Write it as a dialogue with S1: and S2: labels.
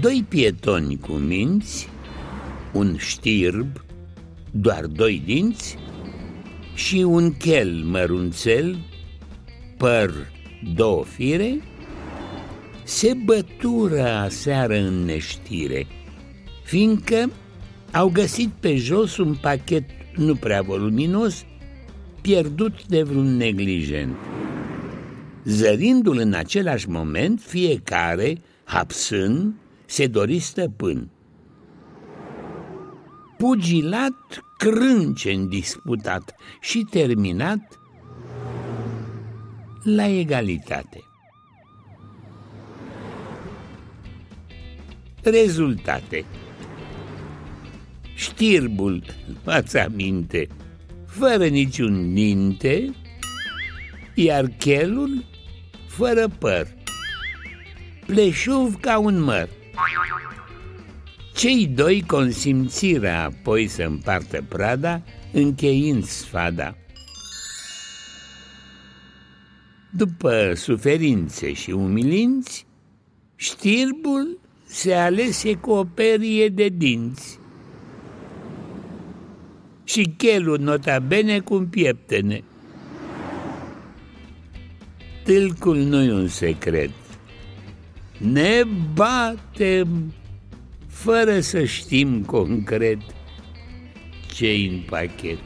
S1: Doi pietoni cu minți, un știrb, doar doi dinți și un chel mărunțel, păr două fire, se bătură aseară în neștire, fiindcă au găsit pe jos un pachet nu prea voluminos, pierdut de vreun neglijent. Zărindu-l în același moment, fiecare, hapsând, se dori stăpân. Pugilat crâncen disputat și terminat la egalitate. Rezultate Știrbul, ați aminte, fără niciun ninte, iar chelul fără păr, pleșuv ca un măr. Cei doi consimțirea apoi să împartă prada, încheind sfada. După suferințe și umilinți, știrbul se alese cu o perie de dinți și chelul nota bene cu un pieptene. Tâlcul nu-i un secret. Ne batem fără să știm concret ce în pachet.